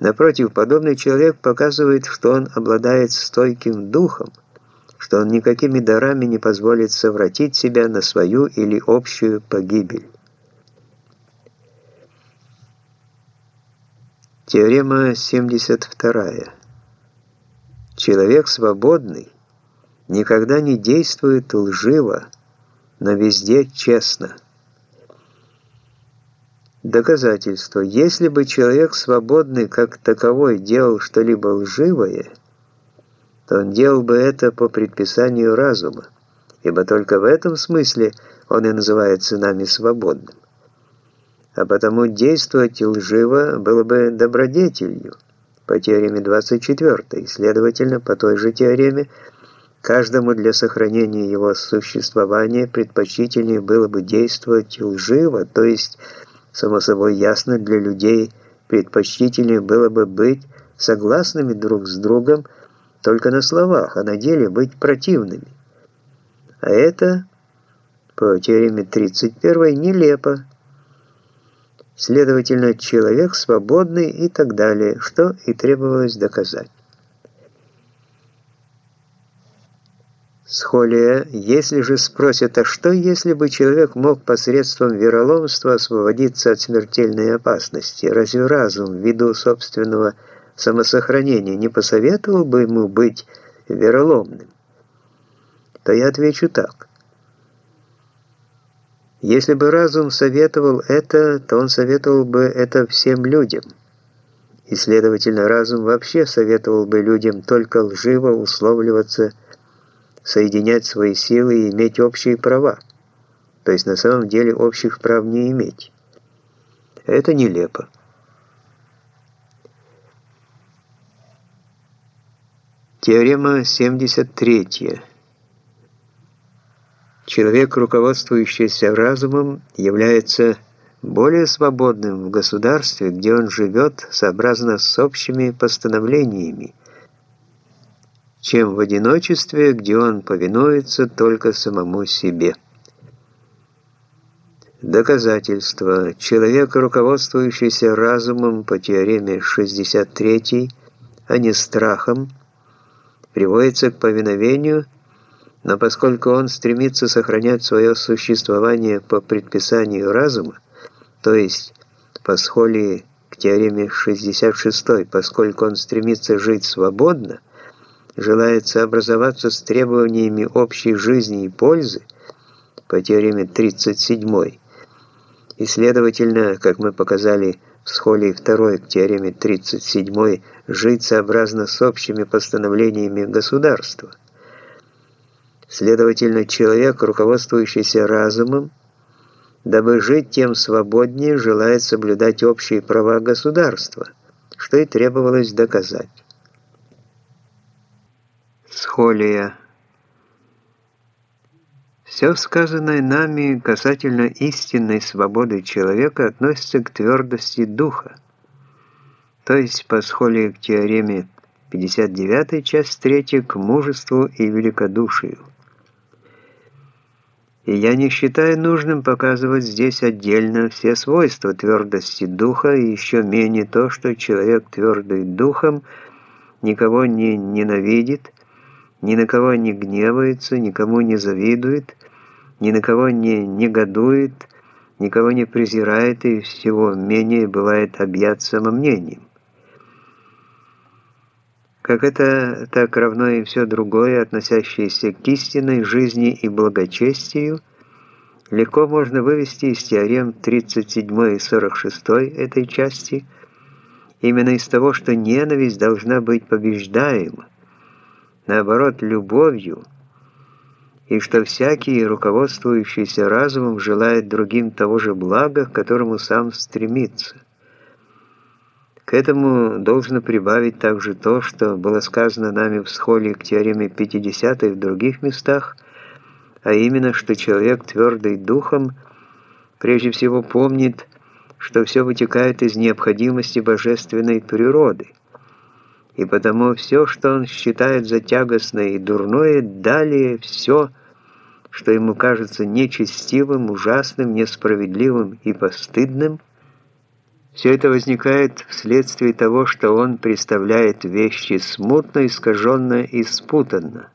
Напротив, подобный человек показывает, что он обладает стойким духом, что он никакими дарами не позволит совратить себя на свою или общую погибель. Теорема 72. Человек свободный никогда не действует лживо, но везде честно. Доказательство. Если бы человек свободный как таковой делал что-либо лживое, то он делал бы это по предписанию разума, ибо только в этом смысле он и называется нами свободным. А потому действовать лживо было бы добродетелью, по теореме 24, следовательно, по той же теореме, Каждому для сохранения его существования предпочтительнее было бы действовать лживо, то есть, само собой ясно, для людей предпочтительнее было бы быть согласными друг с другом только на словах, а на деле быть противными. А это, по теореме 31, нелепо. Следовательно, человек свободный и так далее, что и требовалось доказать. Схолия, если же спросят, а что, если бы человек мог посредством вероломства освободиться от смертельной опасности? Разве разум, ввиду собственного самосохранения, не посоветовал бы ему быть вероломным? То я отвечу так. Если бы разум советовал это, то он советовал бы это всем людям. И, следовательно, разум вообще советовал бы людям только лживо условливаться соединять свои силы и иметь общие права, то есть на самом деле общих прав не иметь. Это нелепо. Теорема 73. Человек, руководствующийся разумом, является более свободным в государстве, где он живет сообразно с общими постановлениями, чем в одиночестве, где он повинуется только самому себе. Доказательство. Человек, руководствующийся разумом по теореме 63, а не страхом, приводится к повиновению, но поскольку он стремится сохранять свое существование по предписанию разума, то есть по схолии к теореме 66, поскольку он стремится жить свободно, желает сообразоваться с требованиями общей жизни и пользы по теореме 37 и, следовательно, как мы показали в схоле 2 к теореме 37, жить сообразно с общими постановлениями государства. Следовательно, человек, руководствующийся разумом, дабы жить тем свободнее, желает соблюдать общие права государства, что и требовалось доказать. Схолия. Все сказанное нами касательно истинной свободы человека относится к твердости духа, то есть по схолии к теореме 59, часть 3, к мужеству и великодушию. И я не считаю нужным показывать здесь отдельно все свойства твердости духа и еще менее то, что человек твердый духом никого не ненавидит, ни на кого не гневается, никому не завидует, ни на кого не негодует, никого не презирает и всего менее бывает объят самомнением. Как это так равно и все другое, относящееся к истинной жизни и благочестию, легко можно вывести из теорем 37 и 46 этой части, именно из того, что ненависть должна быть побеждаема, наоборот, любовью, и что всякий, руководствующийся разумом, желает другим того же блага, к которому сам стремится. К этому должно прибавить также то, что было сказано нами в схоле к теореме 50 и в других местах, а именно, что человек, твердый духом, прежде всего помнит, что все вытекает из необходимости божественной природы, и потому все, что он считает за тягостное и дурное, далее все, что ему кажется нечестивым, ужасным, несправедливым и постыдным, Все это возникает вследствие того, что он представляет вещи смутно, искаженно и спутанно.